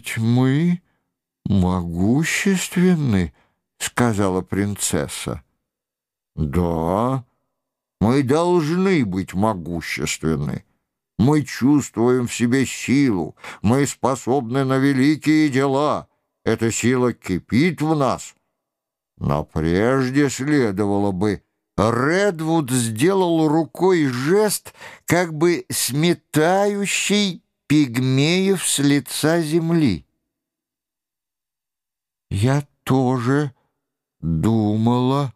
ведь мы могущественны», — сказала принцесса. «Да, мы должны быть могущественны. Мы чувствуем в себе силу, мы способны на великие дела. Эта сила кипит в нас. Но прежде следовало бы...» Редвуд сделал рукой жест, как бы сметающий пигмеев с лица земли. «Я тоже думала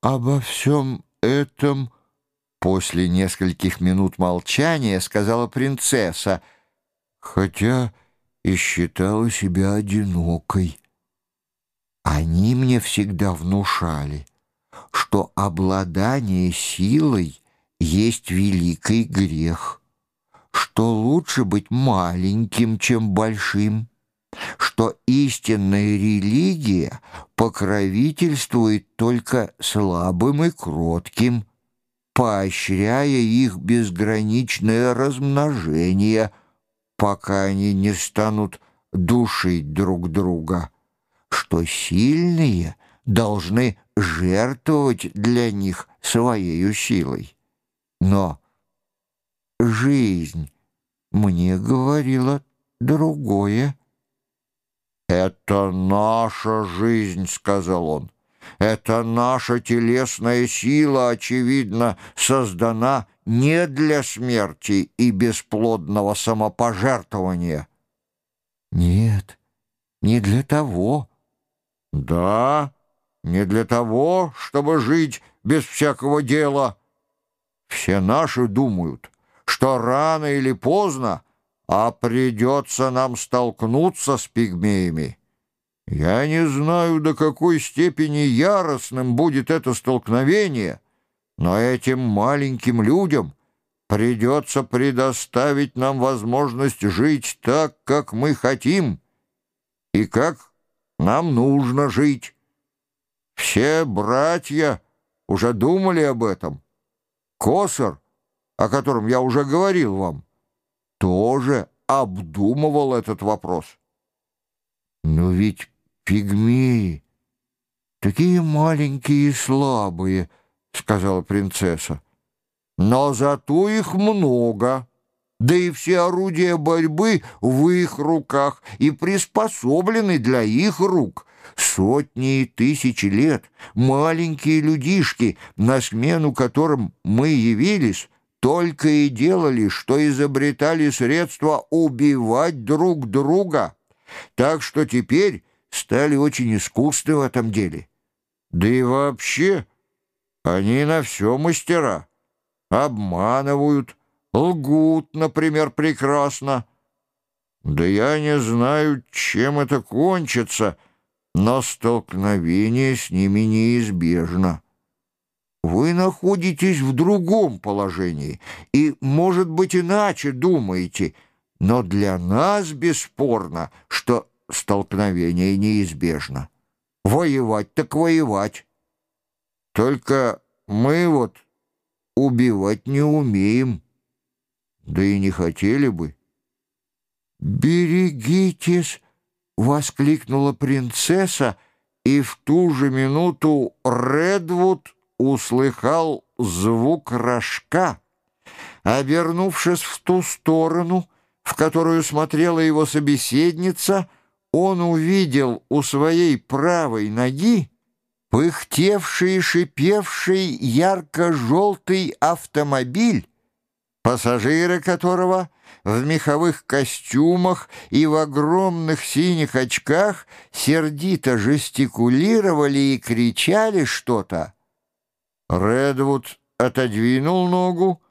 обо всем этом», — после нескольких минут молчания сказала принцесса, хотя и считала себя одинокой. Они мне всегда внушали, что обладание силой есть великий грех — что лучше быть маленьким, чем большим, что истинная религия покровительствует только слабым и кротким, поощряя их безграничное размножение, пока они не станут душить друг друга, что сильные должны жертвовать для них своей силой. Но жизнь мне говорила другое. «Это наша жизнь», — сказал он. «Это наша телесная сила, очевидно, создана не для смерти и бесплодного самопожертвования». «Нет, не для того». «Да, не для того, чтобы жить без всякого дела. Все наши думают, что рано или поздно, а придется нам столкнуться с пигмеями. Я не знаю, до какой степени яростным будет это столкновение, но этим маленьким людям придется предоставить нам возможность жить так, как мы хотим и как нам нужно жить. Все братья уже думали об этом. Косор о котором я уже говорил вам, тоже обдумывал этот вопрос. Но ведь пигмеи такие маленькие и слабые, сказала принцесса. Но зато их много. Да и все орудия борьбы в их руках и приспособлены для их рук. Сотни и тысячи лет маленькие людишки, на смену которым мы явились, только и делали, что изобретали средства убивать друг друга, так что теперь стали очень искусны в этом деле. Да и вообще они на все мастера. Обманывают, лгут, например, прекрасно. Да я не знаю, чем это кончится, но столкновение с ними неизбежно. Вы находитесь в другом положении и, может быть, иначе думаете, но для нас бесспорно, что столкновение неизбежно. Воевать так воевать. Только мы вот убивать не умеем, да и не хотели бы. «Берегитесь!» — воскликнула принцесса, и в ту же минуту Редвуд услыхал звук рожка. Обернувшись в ту сторону, в которую смотрела его собеседница, он увидел у своей правой ноги пыхтевший и шипевший ярко-желтый автомобиль, пассажиры которого в меховых костюмах и в огромных синих очках сердито жестикулировали и кричали что-то, Редвуд отодвинул ногу,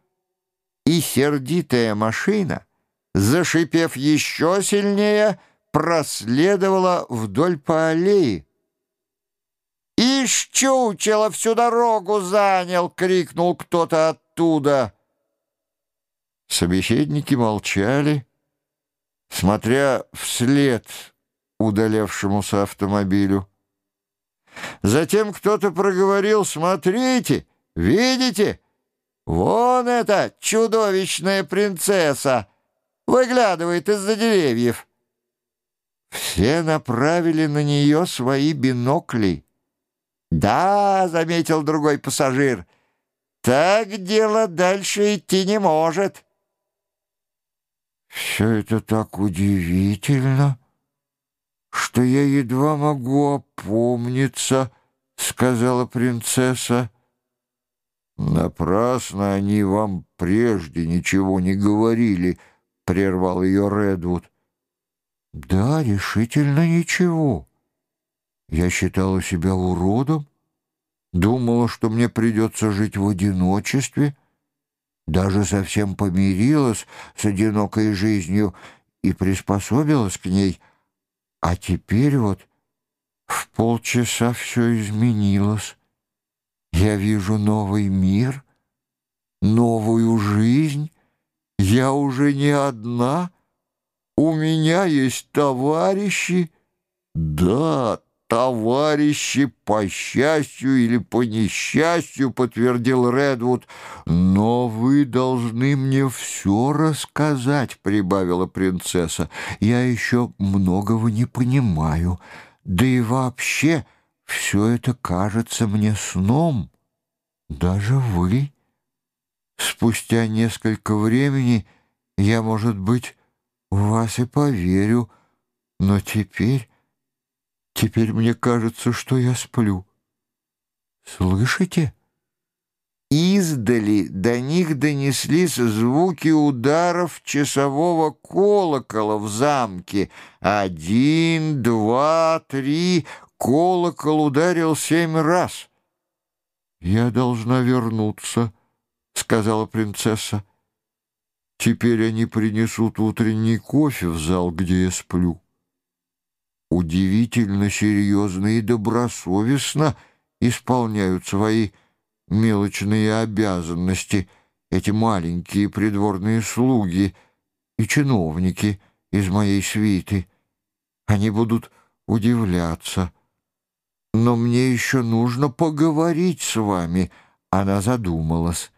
и сердитая машина, зашипев еще сильнее, проследовала вдоль по аллее. «Ишь, чучело всю дорогу занял!» — крикнул кто-то оттуда. Собеседники молчали, смотря вслед удалявшемуся автомобилю. Затем кто-то проговорил «Смотрите, видите? Вон эта чудовищная принцесса выглядывает из-за деревьев». Все направили на нее свои бинокли. «Да», — заметил другой пассажир, — «так дело дальше идти не может». «Все это так удивительно, что я едва могу опомниться», — сказала принцесса. «Напрасно они вам прежде ничего не говорили», — прервал ее Редвуд. «Да, решительно ничего. Я считала себя уродом, думала, что мне придется жить в одиночестве, даже совсем помирилась с одинокой жизнью и приспособилась к ней, а теперь вот в полчаса все изменилось». Я вижу новый мир, новую жизнь. Я уже не одна. У меня есть товарищи. Да, товарищи по счастью или по несчастью, подтвердил Редвуд. Но вы должны мне все рассказать, прибавила принцесса. Я еще многого не понимаю. Да и вообще... Все это кажется мне сном. Даже вы. Спустя несколько времени я, может быть, в вас и поверю, но теперь, теперь мне кажется, что я сплю. Слышите? Издали до них донеслись звуки ударов часового колокола в замке. Один, два, три. Колокол ударил семь раз. «Я должна вернуться», — сказала принцесса. «Теперь они принесут утренний кофе в зал, где я сплю». Удивительно серьезно и добросовестно исполняют свои мелочные обязанности эти маленькие придворные слуги и чиновники из моей свиты. Они будут удивляться — но мне еще нужно поговорить с вами». Она задумалась.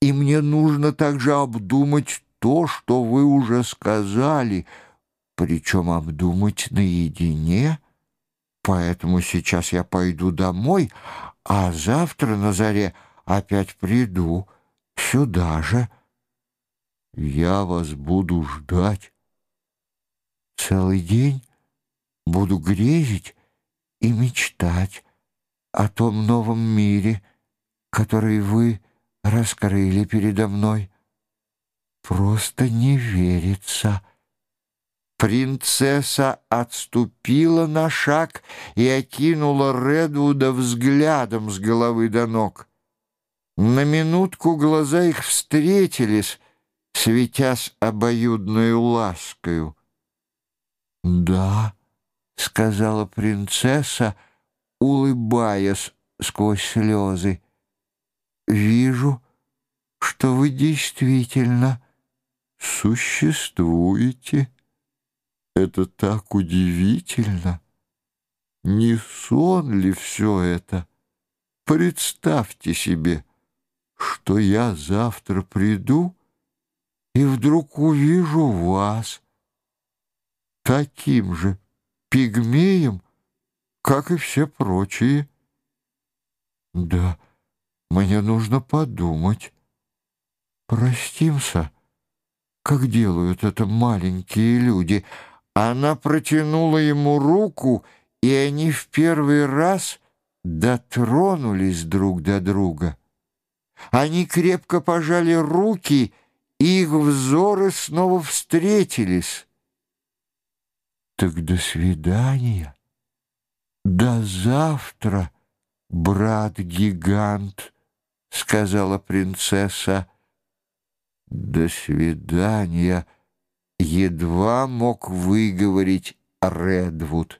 «И мне нужно также обдумать то, что вы уже сказали, причем обдумать наедине. Поэтому сейчас я пойду домой, а завтра на заре опять приду сюда же. Я вас буду ждать. Целый день буду грезить, и мечтать о том новом мире, который вы раскрыли передо мной. Просто не верится. Принцесса отступила на шаг и окинула Редвуда взглядом с головы до ног. На минутку глаза их встретились, светясь обоюдную ласкою. «Да», — сказала принцесса, улыбаясь сквозь слезы. «Вижу, что вы действительно существуете. Это так удивительно! Не сон ли все это? Представьте себе, что я завтра приду и вдруг увижу вас таким же, пигмеем, как и все прочие. Да, мне нужно подумать. Простимся, как делают это маленькие люди. Она протянула ему руку, и они в первый раз дотронулись друг до друга. Они крепко пожали руки, и их взоры снова встретились. Так до свидания. До завтра, брат-гигант, сказала принцесса. До свидания. Едва мог выговорить Редвуд.